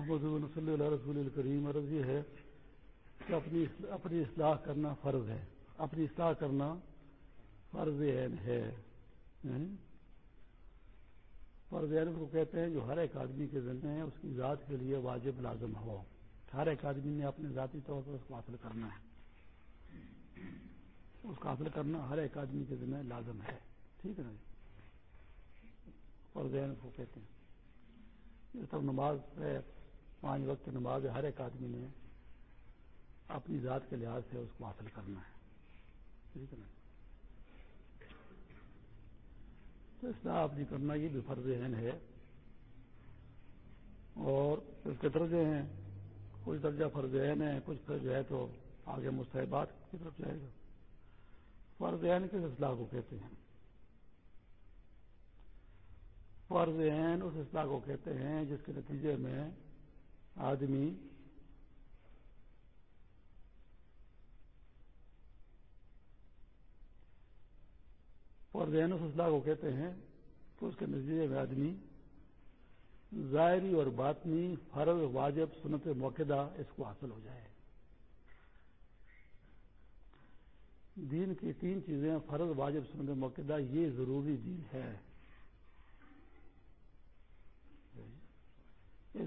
محمد صلی اللہ رسول الکریم عرض یہ ہے کہ اپنی اپنی اصلاح کرنا فرض ہے. اپنی اصلاح کرنا فرض عین ہے. فرض عین کو کہتے ہیں جو ہر ایک آدمی کے ذمے ہے، اس کی ذات کے لیے واجب لازم ہو. ہر ایک آدمی نے اپنے ذاتی طور پر اس کو حاصل کرنا ہے. اس کو حاصل کرنا ہر ایک آدمی کے ذمہ لازم ہے. ٹھیک ہے نا جی؟ فرض عین کو کہتے ہیں. سب نماز ہے پانچ وقت نماز ہر ایک آدمی نے اپنی ذات کے لحاظ سے اس کو حاصل کرنا ہے۔ ٹھیک ہے نا تو اصلاح اپنی کرنا یہ بھی فرض عین ہے۔ اور اس کے درجے ہیں۔ کچھ درجہ فرض عین ہے، کچھ پھر جو ہے تو آگے مستحبات کی طرف جائے گا۔ فرض عین کس اصلاح کو کہتے ہیں؟ فرض عین اس اصلاح کو کہتے ہیں جس کے نتیجے میں آدمی فرض عین اس اصلاح کو کہتے ہیں کہ اس کے نتیجے میں آدمی ظاہری اور باطنی فرض، واجب، سنت موقع اس کو حاصل ہو جائے۔ دین کی تین چیزیں، فرض، واجب، سنت موقع یہ ضروری دین ہے۔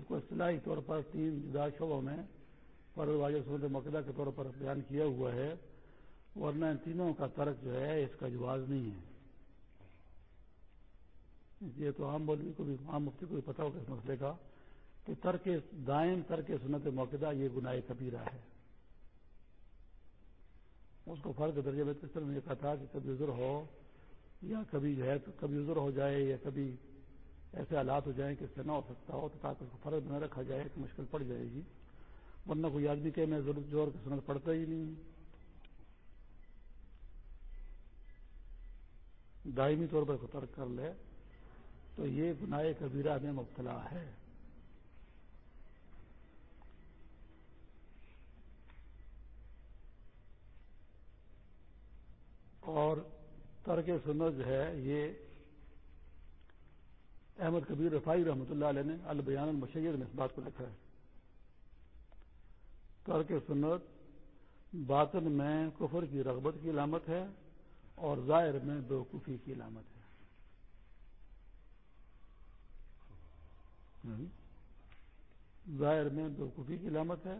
اس کو اصطلاحی طور پر تین جدا شعبوں میں فرض واجب مقدہ کے طور پر بیان کیا ہوا ہے، ورنہ ان تینوں کا ترک جو ہے، اس کا جواز نہیں ہے۔ یہ تو عام بولنے کو بھی، عام مفتی کو بھی پتا ہوگا اس مسئلے کا کہ ترک دائم، ترک سنت موقع یہ گناہ کبیرہ ہے۔ اس کو فرق درجے میں طرح نے کہا تھا کہ کبھی عذر ہو یا کبھی جو ہے کبھی عذر ہو جائے یا کبھی ایسے حالات ہو جائیں کہ اس سے نہ ہو سکتا ہو تو تاکہ اس کو فرق نہ رکھا جائے تو مشکل پڑ جائے گی۔ ورنہ کوئی آدمی کہ میں ضرورت زور کی سنت پڑتا ہی نہیں۔ دائمی طور پر ترک کر لے تو یہ گناہ کبیرہ میں مبتلا ہے۔ اور ترک سنت جو ہے یہ احمد کبیر رفائی رحمۃ اللہ علیہ نے البیان المشیر میں اس بات کو لکھا ہے۔ ترک سنت، باطن میں کفر کی رغبت کی علامت ہے اور ظاہر میں بیوقوفی کی علامت ہے۔ ہاں جی۔ ظاہر میں بیوقوفی کی علامت ہے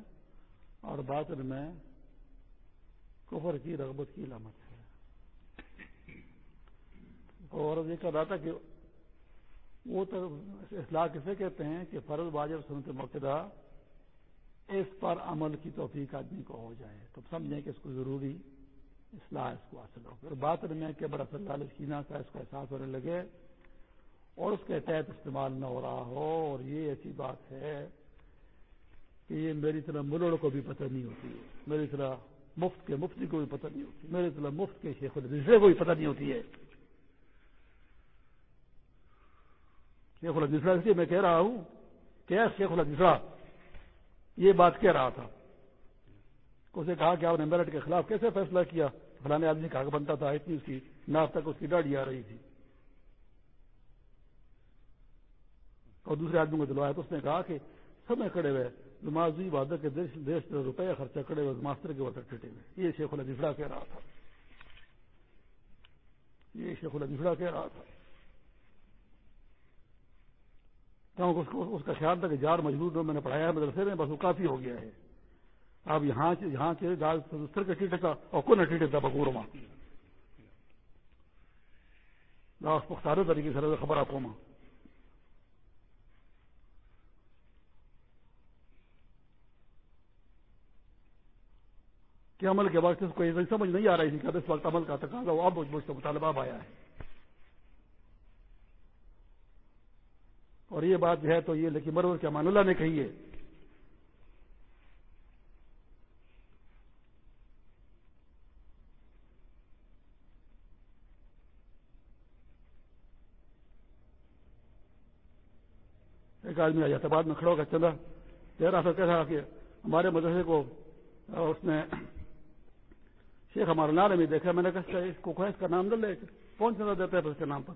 اور باطن میں کفر کی رغبت کی علامت ہے۔ اور یہ کہا تھا کہ وہ تو اصلاح کسے کہتے ہیں کہ فرض واجب سنت موقع اس پر عمل کی توفیق آدمی کو ہو جائے۔ تو سمجھیں کہ اس کو ضروری اصلاح اس کو حاصل ہو پھر بات میں کہ بڑا صلی کینا کا اس کا احساس ہونے لگے اور اس کے تحت استعمال نہ ہو رہا ہو، اور یہ ایسی بات ہے کہ یہ میری طرح ملڑ کو بھی پتہ نہیں ہوتی ہے، میری طرح مفت کے مفتی کو بھی پتہ نہیں ہوتی میری طرح مفت کے شیخ الدیسرے کو بھی پتہ نہیں ہوتی ہے۔ شیخ الدیسرا اس لیے میں کہہ رہا ہوں کیا شیخ الدیسرا یہ بات کہہ رہا تھا۔ اسے کہا کہ آپ نے میرٹ کے خلاف کیسے فیصلہ کیا؟ فلانے آدمی کا بنتا تھا، اتنی اس کی ناف تک اس کی ڈاڑی آ رہی تھی۔ اور دوسرے آدمی کو دلوایا تو اس نے کہا کہ سب میں کھڑے ہوئے نمازی وادر کے دیش روپیہ خرچہ کھڑے ہوئے، ماسٹر کے وقت ٹٹے ہوئے۔ یہ شیخ الدیسرا کہہ رہا تھا۔ یہ شیخ الدیسرا کہہ رہا تھا۔ اس کا خیال تھا کہ جار مجبور میں نے پڑھایا ہے مدرسے میں، بس وہ کافی ہو گیا ہے۔ اب یہاں یہاں کے سر کا ٹیٹے تھا اور کون ٹیٹے تھا؟ بکور ماں پختارے طریقے سے خبر آپ کو ماں۔ کہ عمل کے بعد اس کو سمجھ نہیں آ رہی تھی کہ اس وقت عمل کا تقاضا اب مجھ سے مطالبہ آیا ہے۔ اور یہ بات جو ہے تو یہ لیکن مرور کے امان اللہ نے کہی ہے۔ ایک آدمی آ بعد میں کھڑا ہو کر چلا۔ تیرا سر کہا کہ ہمارے مدرسے کو اس نے شیخ ہمارا نام بھی دیکھا۔ میں نے کہا اچھا، اس کو اس کا نام ڈل لے، کون سا دیتا ہے اس کے نام پر؟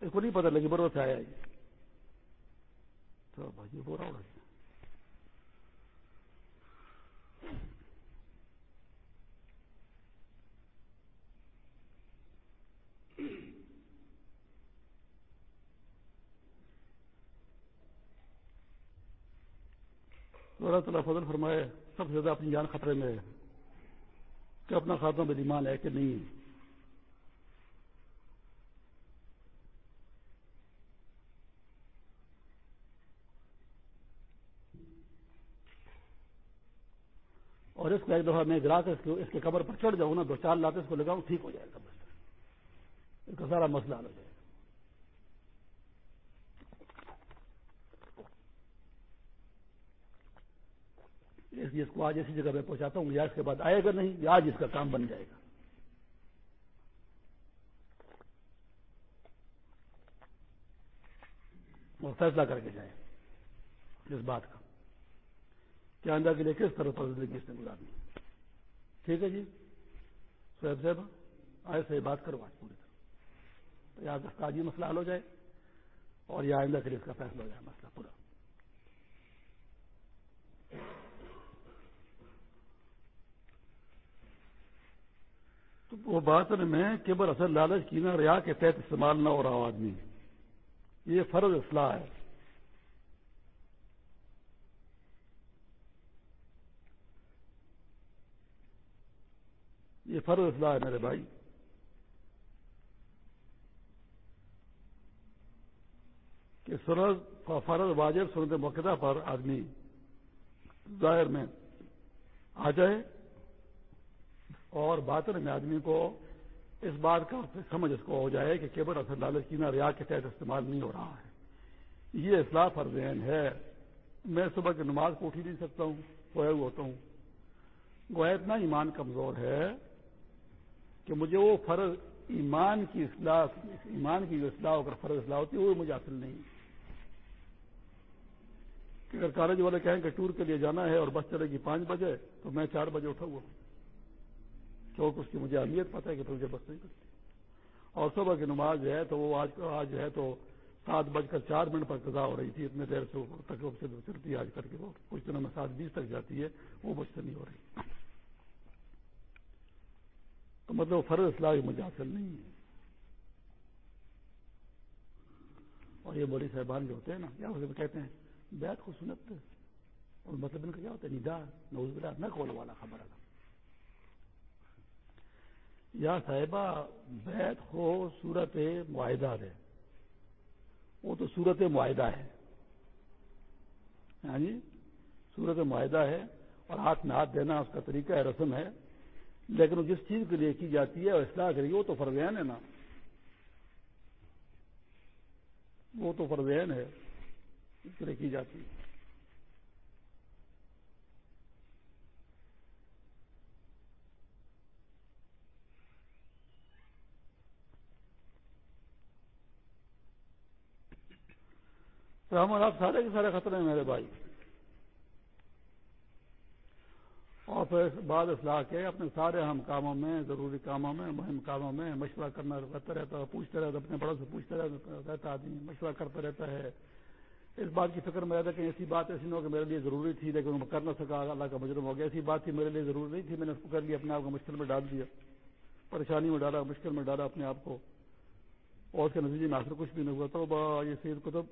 اس کو نہیں پتا لگی بروس سے آیا بھائی ہو رہا اللہ تعالیٰ فضل فرمائے، سب سے زیادہ اپنی جان خطرے میں ہے کہ اپنا خاتمہ بدیمان ہے کہ نہیں اور اس کا ایک دفعہ میں گرا کر اس کے قبر پر چڑھ جاؤں نا، دو چار لاتے اس کو لگاؤں، ٹھیک ہو جائے گا بس۔ اس کا سارا مسئلہ حل ہو جائے گا اس لیے اس کو آج ایسی جگہ میں پہنچاتا ہوں یا اس کے بعد آئے گا نہیں یا آج اس کا کام بن جائے گا۔ اور فیصلہ کر کے جائے اس بات کا۔ کہ آئندہ کے لیے کس طرح پر زندگی اس نے گزارنی ٹھیک ہے جی؟ سہیب صاحب، آئے سے بات کرو آج پوری طرح۔ تو یا دستاجی مسئلہ حل ہو جائے اور یہ آئندہ کے لیے اس کا فیصلہ ہو جائے مسئلہ پورا۔ تو وہ بات میں کیبل اثر لالچ کی نا ریا کے تحت استعمال نہ ہو رہا آدمی۔ یہ فرض اصلاح ہے۔ یہ فرض اصلاح ہے میرے بھائی۔ کہ سرز فرض واجب سنت موقع پر آدمی ظاہر میں آ جائے اور باطن میں آدمی کو اس بات کا سمجھ اس کو ہو جائے کہ کیبل اثر لالچ کی نہ ریا کے تحت استعمال نہیں ہو رہا ہے۔ یہ اصلاح فرضین ہے۔ میں صبح کی نماز کو اٹھ ہی نہیں سکتا ہوں، سویا ہوا ہوتا ہوں۔ گویا اتنا ایمان کمزور ہے کہ مجھے وہ فرض ایمان کی اصلاح، ایمان کی جو اصلاح ہو کر فرض اصلاح ہوتی ہے، وہ مجھے حاصل نہیں۔ کہ اگر کالج والے کہیں کہ ٹور کے لیے جانا ہے اور بس چلے گی پانچ بجے، تو میں چار بجے اٹھا ہوا کیونکہ اس کی مجھے اہمیت پتہ ہے کہ مجھے بس نہیں کرتی اور صبح کی نماز جو ہے تو وہ آج آج جو ہے تو سات بج کر چار منٹ پر قضا ہو رہی تھی، اتنے دیر سے تک چلتی ہے آج کر کے وہ۔ کچھ دنوں میں سات بیس تک جاتی ہے، وہ بچ سے نہیں ہو رہی۔ تو مطلب فرض اصلاح مجھے حاصل نہیں ہے اور یہ بولی صاحبان جو ہوتے ہیں نا یا اسے کہتے ہیں؟ بیت کو سنت اور مطلب ان کا کیا ہوتا ہے؟ ندا نوز بلا نہ کھول والا خبر ہے۔ یا صاحبہ بیت ہو صورت معاہدہ ہے وہ تو صورت معاہدہ ہے۔ ہاں جی؟ صورت معاہدہ ہے اور ہاتھ میں ہاتھ دینا اس کا طریقہ ہے، رسم ہے۔ لیکن جس چیز کے لیے کی جاتی ہے اور اصلاح کریے وہ تو فرضین ہے نا۔ وہ تو فرضین ہے اس کے لیے کی جاتی ہے۔ تو ہم آپ سارے کے سارے خطرے ہیں میرے بھائی۔ اور پھر بعد اصلاح کے اپنے سارے اہم کاموں میں، ضروری کاموں میں، مہم کاموں میں مشورہ کرنا رہتا رہتا ہے پوچھتے رہتا اپنے بڑوں سے پوچھتے رہتا آدمی مشورہ کرتا رہتا ہے۔ اس بات کی فکر میں رہتا کہ ایسی بات ایسی نہ ہو کہ میرے لیے ضروری تھی، لیکن میں کر نہ سکا، اللہ کا مجرم ہو گیا۔ ایسی بات تھی، میرے لیے ضروری نہیں تھی، میں نے اس کو کر لیا، اپنے آپ کو مشکل میں ڈال دیا۔ پریشانی میں ڈالا، مشکل میں ڈالا اپنے آپ کو۔ اور اس کے نتیجے میں آخر کچھ بھی نہیں ہوا۔ تو یہ سید کتب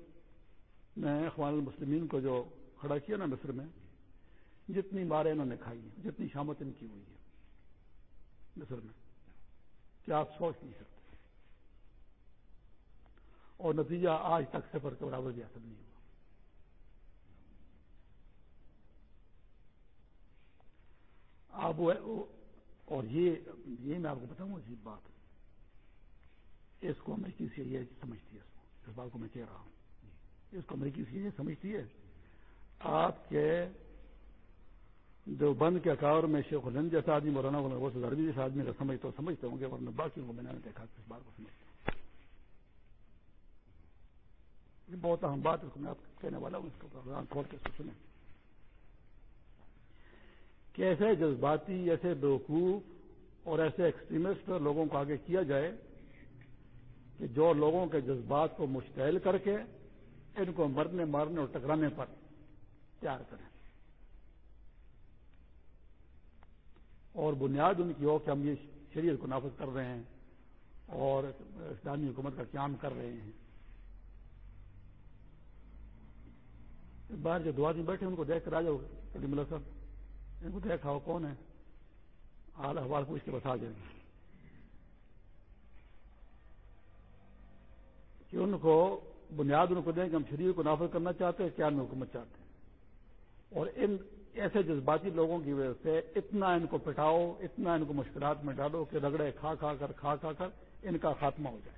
نے اخوان المسلمین کو جو کھڑا کیا نا مصر میں جتنی مارے انہوں نے کھائی ہیں، جتنی شامت ان کی ہوئی ہے مصر میں کیا آپ سوچ نہیں سکتے اور نتیجہ آج تک سفر کے برابر بھی حاصل نہیں ہوا۔ آپ اور یہ یہ میں آپ کو بتاؤں، عجیب بات اس کو امریکی سے یہ سمجھتی ہے اس کو۔ اس بات کو میں کہہ رہا ہوں۔ اس کو امریکی سے یہ سمجھتی ہے۔ آپ کے جو بند کے اکاور میں شیخ الند جیسا آدمی، مولانا وہ عربی جیسا آدمی کا سمجھ تو سمجھتے ہوں گے، ورنہ باقی کو میں نے دیکھا اس بات کو سمجھتا یہ بہت اہم بات ہے میں آپ کہنے والا ہوں، اس کو کھول کے سنیں۔ کہ ایسے جذباتی، ایسے بیوقوف اور ایسے ایکسٹریمسٹ لوگوں کو آگے کیا جائے کہ جو لوگوں کے جذبات کو مشتعل کر کے ان کو مرنے، مارنے اور ٹکرانے پر تیار کریں۔ اور بنیاد ان کی ہو کہ ہم یہ شریعت کو نافذ کر رہے ہیں اور اسلامی حکومت کا قیام کر رہے ہیں۔ باہر جو دعا نہیں بیٹھے ان کو دیکھ کر آ جاؤ کلی ملا صاحب۔ ان کو دیکھا ہو کون ہے؟ حال احوال پوچھ کے بتا جائیں گے کہ ان کو بنیاد ان کو دیں کہ ہم شریف کو نافذ کرنا چاہتے ہیں کیا میں حکومت چاہتے ہیں۔ اور ان ایسے جذباتی لوگوں کی وجہ سے اتنا ان کو پٹاؤ، اتنا ان کو مشکلات میں ڈالو کہ رگڑے کھا کھا کر، کھا کھا کر ان کا خاتمہ ہو جائے۔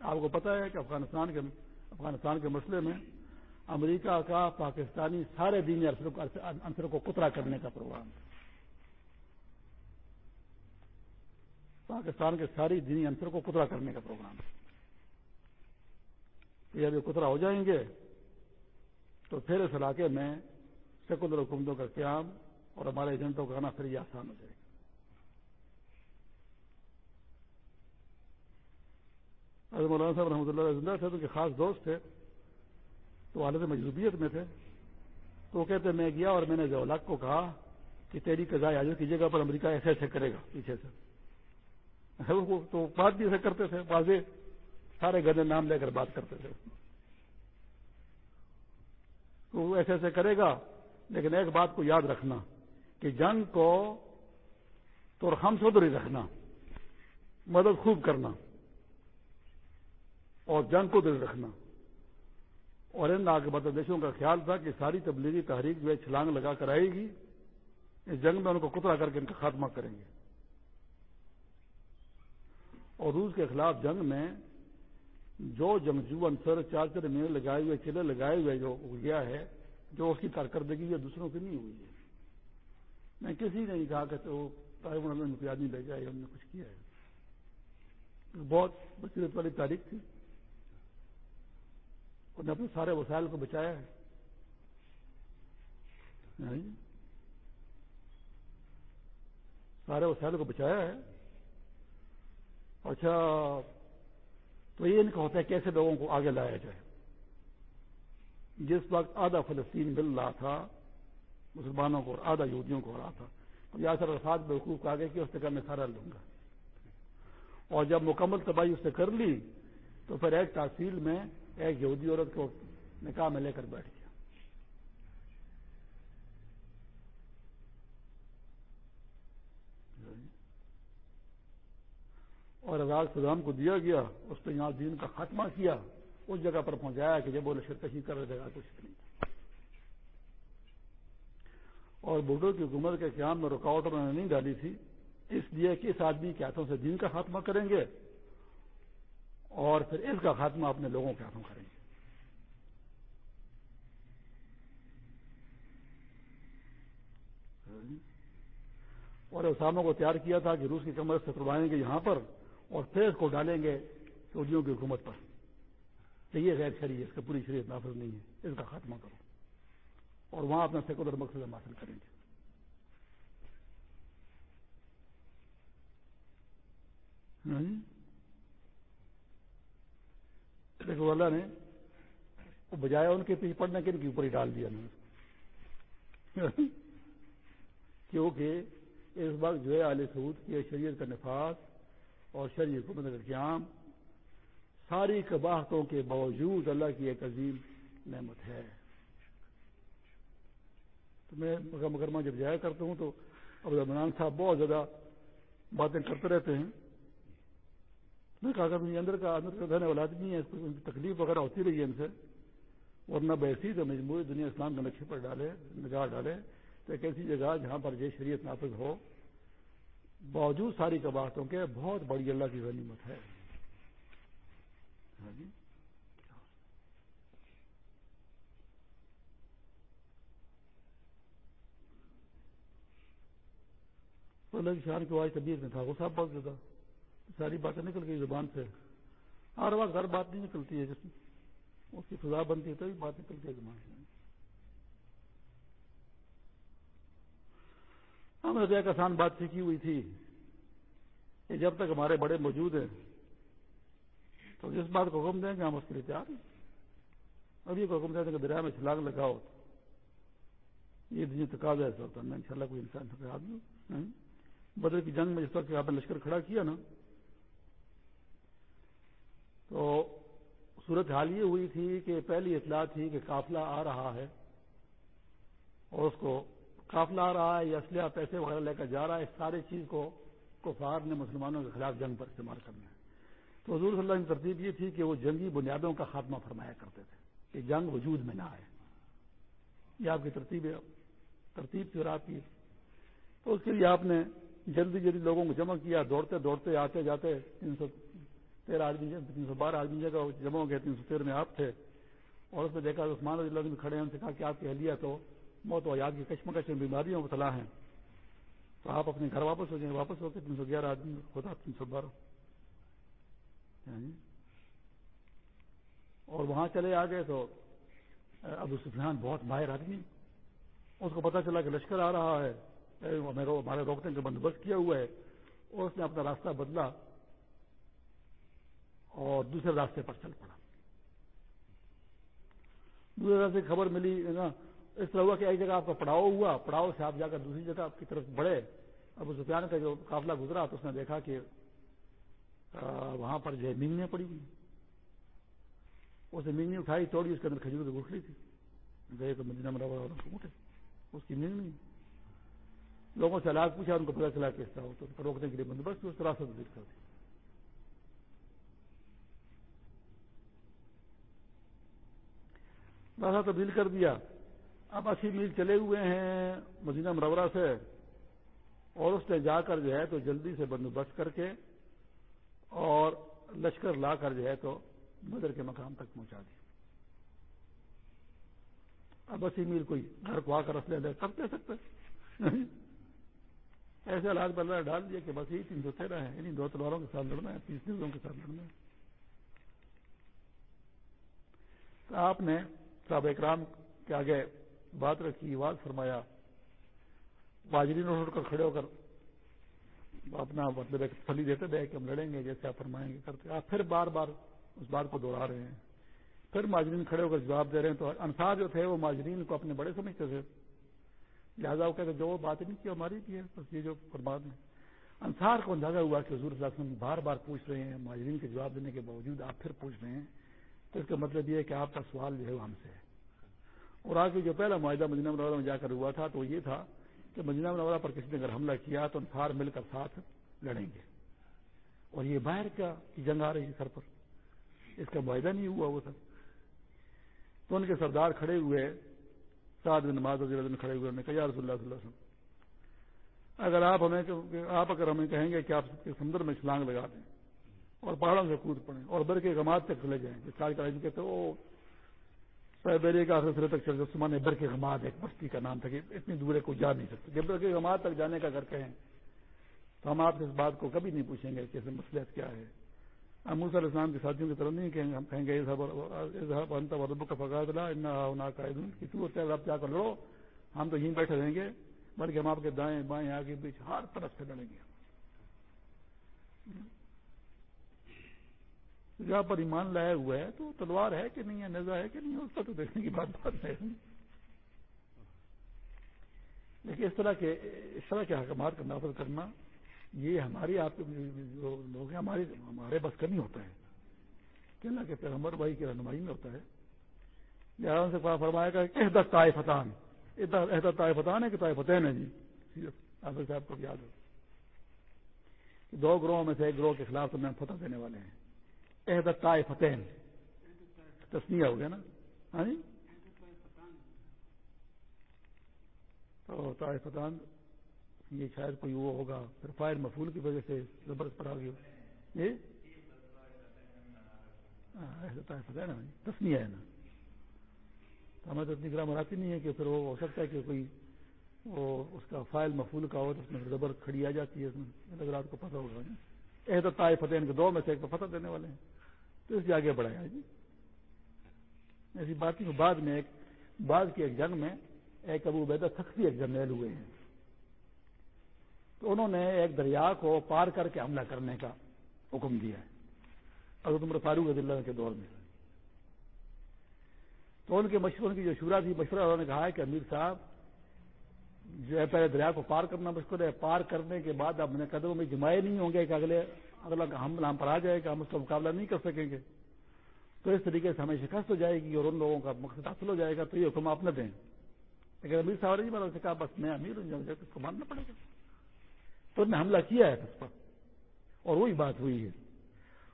آپ کو پتا ہے کہ افغانستان کے افغانستان کے مسئلے میں امریکہ کا، پاکستانی سارے دینی عنصر کو کترا کرنے کا پروگرام۔ ہے پاکستان کے ساری دینی عنصر کو کترا کرنے کا پروگرام۔ ہے یہ ابھی کترا ہو جائیں گے۔ تو پھر اس علاقے میں سیکولر حکومتوں کا قیام اور ہمارے ایجنٹوں کا آنا پھر یہ آسان ہو جائے گا۔ مولانا صاحب رحمۃ اللہ زندہ تھے، تو کے خاص دوست تھے، تو حالت مجروبیت میں تھے۔ تو وہ کہتے میں گیا اور میں نے جو کو کہا کہ تیری قزائے حاضر کی جگہ پر امریکہ ایسے ایسے کرے گا، پیچھے سے۔ تو بات بھی ایسے کرتے تھے، واضح سارے گدے نام لے کر بات کرتے تھے۔ وہ ایسے ایسے کرے گا، لیکن ایک بات کو یاد رکھنا کہ جنگ کو تو ہم سدھر رکھنا، مدد خوب کرنا اور جنگ کو دل رکھنا۔ اور ان آگے بدل دیشوں کا خیال تھا کہ ساری تبلیغی تحریک جو ہے چھلانگ لگا کر آئے گی، اس جنگ میں ان کو کترا کر کے ان کا خاتمہ کریں گے۔ اور روس کے خلاف جنگ میں جو جنگجو انصر چار چار میرے لگائے ہوئے قلعے لگائے ہوئے جو گیا ہے، جو اس کی کارکردگی ہے، دوسروں کی نہیں ہوئی ہے۔ میں کسی نے نہیں کہا کہ تو کوئی آدمی بھیجا ہے ہم نے کچھ کیا ہے۔ بہت بصیرت والی تاریخ تھی۔ انہوں نے اپنے سارے وسائل کو بچایا ہے۔ سارے وسائل کو بچایا ہے۔ اچھا تو یہ ان کا ہوتا ہے کیسے لوگوں کو آگے لایا جائے۔ جس وقت آدھا فلسطین مل رہا تھا، مسلمانوں کو اور آدھا یہودیوں کو ہو رہا تھا یاسر الفاظ بے حقوق آگے کی اس نے کہا میں سارا لوں گا۔ اور جب مکمل تباہی اس نے کر لی، تو پھر ایک تحصیل میں ایک یہودی عورت کو نکاح میں لے کر بیٹھ گیا۔ اور آزاد صدام کو دیا گیا، اس پہ یہاں دین کا خاتمہ کیا، اس جگہ پر پہنچایا کہ جب وہ لشکر کر رہے گا کچھ نہیں۔ اور بوڈو کی حکومت کے قیام میں رکاوٹ انہوں نے نہیں ڈالی تھی، اس لیے کہ اس آدمی کے ہاتھوں سے دین کا خاتمہ کریں گے اور پھر اس کا خاتمہ اپنے لوگوں کے ہاتھوں کریں گے۔ اور اساموں کو تیار کیا تھا کہ روس کی کمر سے کروائیں گے یہاں پر اور پھر اس کو ڈالیں گے سعودیوں کی حکومت پر۔ کہ یہ غیر شریع اس کا پوری شریعت نافذ نہیں ہے۔ اس کا خاتمہ کرو۔ اور وہاں اپنا سیکولر مقصد حاصل کریں گے۔ ہاں جی؟ دیکھو، اللہ نے بجائے ان کے پیچھے پڑنے کے ان کے اوپر ہی ڈال دیا کیونکہ اس وقت جو ہے عالیہ سعود کی شریعت کا نفاذ اور شریع حکومت کا قیام ساری کباہتوں کے باوجود اللہ کی ایک عظیم نعمت ہے۔ تو میں مکرمہ جب جایا کرتا ہوں تو اب عمران صاحب بہت زیادہ باتیں کرتے رہتے ہیں۔ میں کہا کہ اندر کا اندر کا رہنے والا آدمی ہے اس کو تکلیف وغیرہ ہوتی رہی ہے ان سے۔ ورنہ بیسی تو مجموعی دنیا اسلام کے نقشے پر ڈالے، نگاہ ڈالے، تو ایک ایسی جگہ جہاں پر یہ شریعت نافذ ہو۔ باوجود ساری کباہتوں کے بہت بڑی اللہ کی غنیمت ہے۔ ہاں جی۔ شہر کی آواز طبیعت میں تھا وہ صاحب بہت زیادہ ساری باتیں نکل گئی زبان سے۔ ہر وقت ہر بات نہیں نکلتی ہے جس اس کی سزا بنتی ہے تبھی بات نکلتی ہے زبان سے۔ ہم نے ایک آسان بات سیکھی ہوئی تھی کہ جب تک ہمارے بڑے موجود ہیں، تو جس بات کو حکم دیں گے، ہم اس کے لیے تیار ہیں۔ ابھی کو حکم دیتے کہ دریا میں چھلانگ لگاؤ۔ یہ دن تقاضا ایسا ہوتا ہے ان شاء اللہ کوئی انسان آدمی بدر کی جنگ میں جس وقت آپ نے لشکر کھڑا کیا نا، تو صورت حال یہ ہوئی تھی کہ پہلی اطلاع تھی کہ قافلہ آ رہا ہے اور اس کو قافلہ آ رہا ہے یا اسلحہ پیسے وغیرہ لے کر جا رہا ہے، اس ساری چیز کو کفار نے مسلمانوں کے خلاف جنگ پر استعمال کرنا ہے۔ تو حضور صلی اللہ علیہ ترتیب یہ تھی کہ وہ جنگی بنیادوں کا خاتمہ فرمایا کرتے تھے کہ جنگ وجود میں نہ آئے۔ یہ آپ کی ترتیب ترتیب تھی اور آپ کی۔ تو اس کے لیے آپ نے جلدی جلدی لوگوں کو جمع کیا، دوڑتے دوڑتے آتے جاتے تین سو تیرہ آدمی تین سو بارہ آدمی جگہ جمع ہو گئے، تین سو تیرہ میں آپ تھے۔ اور اس میں دیکھا عثمان رضی اللہ کھڑے ہیں، ان سے کہا کہ آپ کی اہلیہ تو موت و یاد کی کشمکش میں بیماریوں میں صلاح ہیں۔ تو آپ اپنے گھر واپس ہو جائیں، واپس ہو کے تین سو گیارہ آدمی، خدا تین سو بارہ۔ یعنی اور وہاں چلے آ گئے تو ابو سفیان بہت ماہر آدمی اس کو پتا چلا کہ لشکر آ رہا ہے۔ ہمارے روکنے کا بندوبست کیا ہوا ہے۔ اور اس نے اپنا راستہ بدلا اور دوسرے راستے پر چل پڑا۔ دوسرے راستے خبر ملی نا اس طرح ہوا کہ ایک جگہ آپ کا پڑاؤ ہوا، پڑاؤ سے آپ جا کر دوسری جگہ آپ کی طرف بڑھے۔ ابو سفیان کا جو قافلہ گزرا تو اس نے دیکھا کہ وہاں پر جو ہے مینگنے پڑی ہوئی اسے مینگنی اٹھائی، توڑی، اس کے اندر کھجور کی گٹھلی تھی۔ گئے تو مدینہ مرا اٹھے اس کی مینگنی۔ لوگوں سے علاج پوچھا، ان کو پتا چلا کہ اس تو روکنے کے لیے بندوبست اس طرح سے تبدیل کر دی۔ راستہ تبدیل کر دیا۔ اب اسی میل چلے ہوئے ہیں مدینہ مرورہ سے اور اس نے جا کر جو ہے تو جلدی سے بندوبست کر کے اور لشکر لا کر جو ہے تو بدر کے مقام تک پہنچا دیا۔ اب اسی میل کوئی گھر کو آ کر رسلے دے کر دے سکتے ایسے حالات بدلا ڈال دیا کہ بس یہی تین سو تیرہ ہے یعنی دو تلواروں کے ساتھ لڑنا ہے، تیس نیوزوں کے ساتھ لڑنا ہے۔ تو آپ نے صاحب اکرام کے آگے بات رکھی، آواز فرمایا۔ باجری اٹھ اٹھ کر کھڑے ہو کر اپنا مطلب ایک تھلی دیتے تھے کہ ہم لڑیں گے، جیسے آپ فرمائیں گے، کرتے آپ پھر بار بار اس بات کو دوہرا رہے ہیں۔ پھر ماجرین کھڑے ہو کر جواب دے رہے ہیں۔ تو انصار جو تھے وہ ماجرین کو اپنے بڑے سمجھتے تھے۔ لہٰذا وہ کہتے جو وہ بات نہیں کی ہماری بھی ہے۔ بس یہ جو فرماد ہے۔ انصار کو اندازہ ہوا کہ حضور صلی اللہ علیہ وسلم بار بار پوچھ رہے ہیں، ماجرین کے جواب دینے کے باوجود آپ پھر پوچھ رہے ہیں۔ تو اس کا مطلب یہ ہے کہ آپ کا سوال جو ہے وہ ہم سے ہے۔ اور آگے جو پہلا معاہدہ مدینہ منورہ میں جا کر ہوا تھا تو یہ تھا کہ مدینہ منورہ پر کسی نے اگر حملہ کیا تو انصار مل کر ساتھ لڑیں گے۔ اور یہ باہر کا جنگ آ رہی ہے سر پر۔ اس کا معاہدہ نہیں ہوا وہ سر۔ تو ان کے سردار کھڑے ہوئے سات دن نماز وزیر کھڑے ہوئے نے کہا رسول اللہ صلی اللہ علیہ وسلم، اگر آپ ہمیں آپ اگر ہمیں کہیں گے کہ آپ سمندر میں چھلانگ لگا دیں اور پہاڑوں سے کود پڑیں اور بر کے گماد تک چلے جائیں جس کال کرائیں کہتے وہ بیری کا سلسلے تک چل سمان بر کے ایک بستی کا نام تھا کہ اتنی دور کو جا نہیں سکتے جب بر کے تک جانے کا اگر کہیں، تو ہم آپ سے اس بات کو کبھی نہیں پوچھیں گے کہ اسے مسلحت کیا ہے۔ ہم علیہ السلام کے ساتھیوں کی طرف نہیں کہیں ہم کہیں گے رب کا رب جا کر لڑو، ہم تو یہیں بیٹھے رہیں گے، بلکہ ہم آپ کے دائیں بائیں آگے بیچ ہر طرف سے لڑیں گے۔ جہاں پر ایمان لایا ہوا ہے، تو تلوار ہے کہ نہیں ہے، نظر ہے کہ نہیں ہے اس کا تو دیکھنے کی بات بات ہے۔ لیکن اس طرح کے، اس طرح کے حکمات کا نافذ کرنا، یہ ہماری، آپ کے جو لوگ ہیں ہمارے ہمارے بس کا نہیں ہوتا ہے۔ کہ اللہ کے پیغمبر بھائی کی رہنمائی میں ہوتا ہے۔ لہٰذا سے فرمایا گا کہ احدت طائے فتان احدت طائے فتان ہے کہ طائے فتح ہے جی صاحب کو یاد ہو۔ دو گروہوں میں سے ایک گروہ کے خلاف تو میں فتح دینے والے ہیں۔ فتح تسمیہ ہو گیا نا؟ ہاں جی؟ تو طائے فتان یہ شاید کوئی وہ ہوگا، پھر فائر مفول کی وجہ سے زبردست پر آ گئی یہ؟ ہاں، ہے نا جی، تسمیہ ہے نا۔ ہمیں تو اتنی گرامر آتی نہیں ہے کہ پھر وہ ہو سکتا ہے کہ کوئی وہ اس کا فائل مفول کا ہو تو اس میں زبر کھڑی آ جاتی ہے، اس میں اگر آپ کو پتہ ہوگا۔ احد طائے فتح ان کے دو میں سے ایک تو فتح دینے والے ہیں۔ تو اس سے آگے بڑھایا جی۔ ایسی بات نہیں، بعد میں ایک بعد کی ایک جنگ میں ایک ابو بیدہ سختی ایک جرنیل ہوئے ہیں۔ تو انہوں نے ایک دریا کو پار کر کے حملہ کرنے کا حکم دیا ہے۔ اگر تمہارے فاروق عد اللہ کے دور میں۔ تو ان کے مشوروں کی جو شورا تھی، مشورہ انہوں نے کہا ہے کہ امیر صاحب جو ہے پہلے دریا کو پار کرنا مشکل ہے۔ پار کرنے کے بعد اب قدموں میں جمائے نہیں ہوں گے کہ اگلے اگلا حملہ ہم پر آ جائے گا، ہم اس کا مقابلہ نہیں کر سکیں گے۔ تو اس طریقے سے ہمیں شکست ہو جائے گی اور ان لوگوں کا مقصد حاصل ہو جائے گا۔ تو یہ حکم آپ نہ دیں۔ لیکن امیر صاحب نے بات کہا، بس میں امیر ہوں اس کو ماننا پڑے گا۔ تو نے حملہ کیا ہے اس پر۔ اور وہی بات ہوئی ہے۔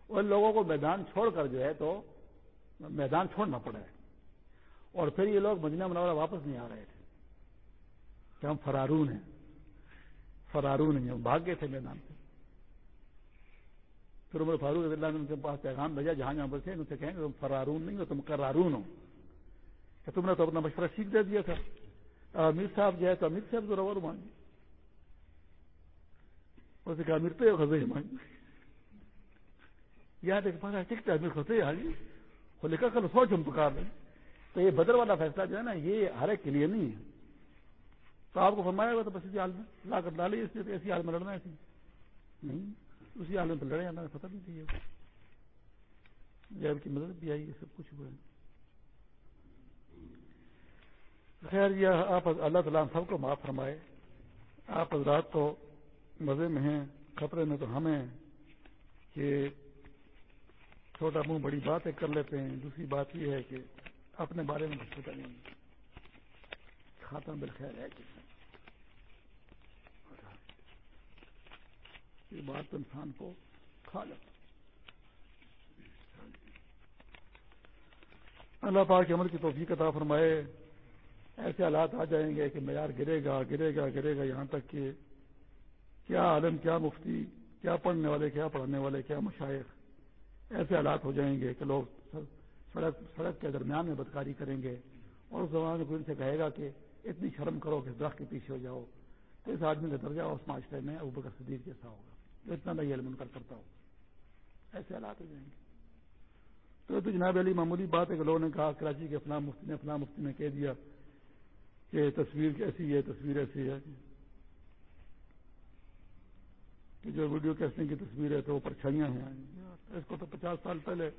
ان لوگوں کو میدان چھوڑ کر جو ہے تو میدان چھوڑنا پڑا ہے۔ اور پھر یہ لوگ مدینہ منورہ واپس نہیں آ رہے تھے۔ کہ ہم فرارون ہیں۔ فرارون ہیں بھاگ گئے تھے میدان سے پھر عمر فاروق رضی اللہ نے ان کے پاس پیغام بھیجا، جہاں جہاں پر تھے ان سے کہیں گے تم فرارون نہیں ہو، تم کرارون ہو۔ کہ تم نے تو اپنا مشورہ سیکھ دے دیا تھا۔ امیر صاحب جو ہے تو امیر صاحب کو ضرور اور مانگی اسے کہا، امیر تو خزے مانگی یہاں دیکھ پا ٹھیک امیر خزے آ گئی وہ لکھا کر سوچ ہم پکار لیں۔ تو یہ بدر والا فیصلہ جو ہے نا، یہ ہر ایک کے لیے نہیں ہے۔ تو آپ کو فرمایا ہوا تو بس اسی حال میں لا کر ڈالی، اس لیے ایسی حال میں لڑنا ایسی نہیں، اسی حال میں تو لڑے جانا پتہ نہیں چاہیے جیب کی مدد بھی آئی سب کچھ ہوا ہے۔ خیر، یہ آپ اللہ تعالیٰ سب کو معاف فرمائے۔ آپ حضرات تو مزے میں ہیں، خطرے میں تو ہمیں کہ چھوٹا منہ بڑی باتیں کر لیتے ہیں۔ دوسری بات یہ ہے کہ اپنے بارے میں کچھ پتا نہیں کھاتا بالخیر ہے۔ یہ بات انسان کو کھا لو اللہ پاک عمل کی توفیق عطا فرمائے۔ ایسے حالات آ جائیں گے کہ معیار گرے گا گرے گا گرے گا یہاں تک کہ کیا عالم، کیا مفتی، کیا پڑھنے والے، کیا پڑھنے والے، کیا مشائق۔ ایسے حالات ہو جائیں گے کہ لوگ سڑک سڑک کے درمیان میں بدکاری کریں گے اور اس زمانے کو ان سے کہے گا کہ اتنی شرم کرو کہ درخت کے پیچھے ہو جاؤ۔ تو اس آدمی کا درجہ اس معاشرے میں ابو بکر صدیق جیسا ہوگا۔ تو اتنا نہیں علم کر کرتا ہوں۔ ایسے حالات ہو جائیں گے۔ تو تو جناب علی معمولی بات ہے کہ لوگوں نے کہا، کراچی کے فلاں مفتی نے، فلاں مفتی نے کہہ دیا کہ تصویر کیسی ہے، تصویر ایسی ہے۔ کہ جو ویڈیو کیسٹنگ کی تصویر ہے تو وہ پرچھائیاں ہیں۔ اس کو تو پچاس سال پہلے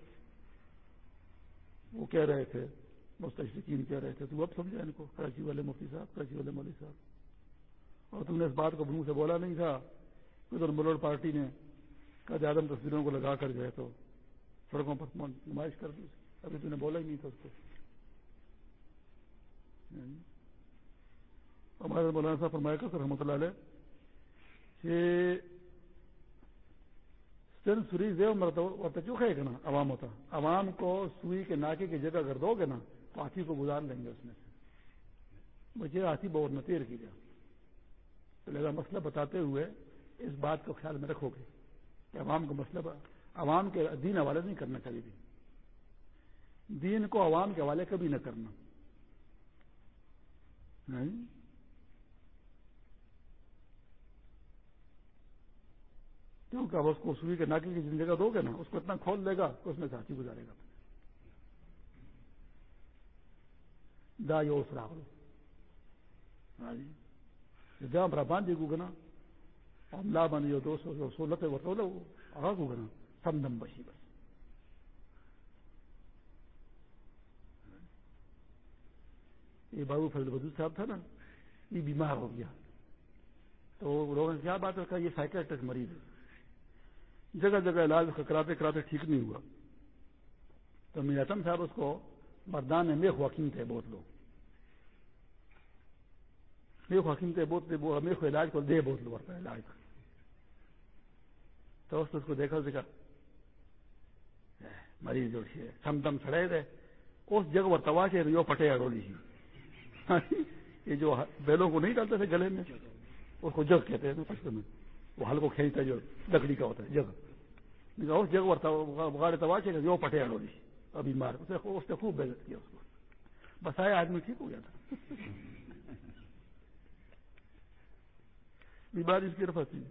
وہ کہہ رہے تھے مستشقین کہہ رہے تھے۔ تو اب سمجھا ان کو، کراچی والے مفتی صاحب، کراچی والے مولوی صاحب۔ اور تم نے اس بات کو منہ سے بولا نہیں تھا۔ ادھر ملوڑ پارٹی نے قد آدم تصویروں کو لگا کر گئے تو سڑکوں پر نمائش کر دی۔ ابھی تم نے بولا ہی نہیں تھا اس کو۔ ہاں جی۔ ہمارے مولانا صاحب فرمایا کر رحمۃ اللہ علیہ کہ سن سوری زیو مرتا چوکھا ہے نا؟ عوام ہوتا۔ عوام کو سوئی کے ناکے کی جگہ اگر دو گے نا، تو ہاتھی کو گزار لیں گے اس میں سے۔ مجھے ہاتھی بہت نتیر کی جا تو مسئلہ بتاتے ہوئے اس بات کو خیال میں رکھو گے کہ عوام کو مسئلہ عوام کے دین حوالے نہیں کرنا چاہیے۔ دین کو عوام کے حوالے کبھی نہ کرنا۔ کیونکہ اب اس کو سوئی کے ناکی کی جن جگہ دو گے نا، اس کو اتنا کھول دے گا کہ اس میں ساتھی گزارے گا۔ دا یو اس راغلو جی جہاں برا باندھ گو گنا ہم لا بند جو دو ہے، وہ بس۔ یہ بابو فضل بدو صاحب تھا نا، یہ بیمار ہو گیا۔ تو لوگوں نے کیا بات رکھا یہ سائکٹرک مریض ہے۔ جگہ جگہ علاج کراتے کراتے ٹھیک نہیں ہوا۔ تو میراتم صاحب اس کو مردان میں حکیم تھے بہت لوگ۔ میرے حکیم تھے بہت میرے کو علاج کو دے بہت لوگ علاج۔ تو اس نے اس کو دیکھا دیکھا مریض جو سم دم سڑے تھے اس جگہ پر توا کے جو پٹے اڑولی جی یہ جو بیلوں کو نہیں ڈالتے تھے گلے میں، اس کو جگ کہتے ہیں پشت میں۔ وہ ہل کو کھینچتا جو لکڑی کا ہوتا ہے، جگ۔ اس جگہ پر بغاڑے توا کے جو پٹے اڑولی ابھی مار۔ اس نے خوب بےزت کیا اس کو۔ بس آیا، آدمی ٹھیک ہو گیا تھا۔ بیماری اس کی طرف آتی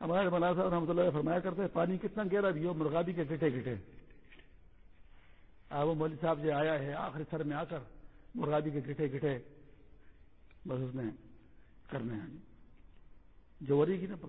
ہمارے مولانا صاحب رحمۃ اللہ فرمایا کرتے ہیں، پانی کتنا گہرا بھی ہو، مرغابی کے گٹے گٹے آب مولوی صاحب جو آیا ہے، آخری سر میں آ کر مرغابی کے گٹے گٹے بس اس نے کرنے ہیں۔ جوہری کی نا پکڑ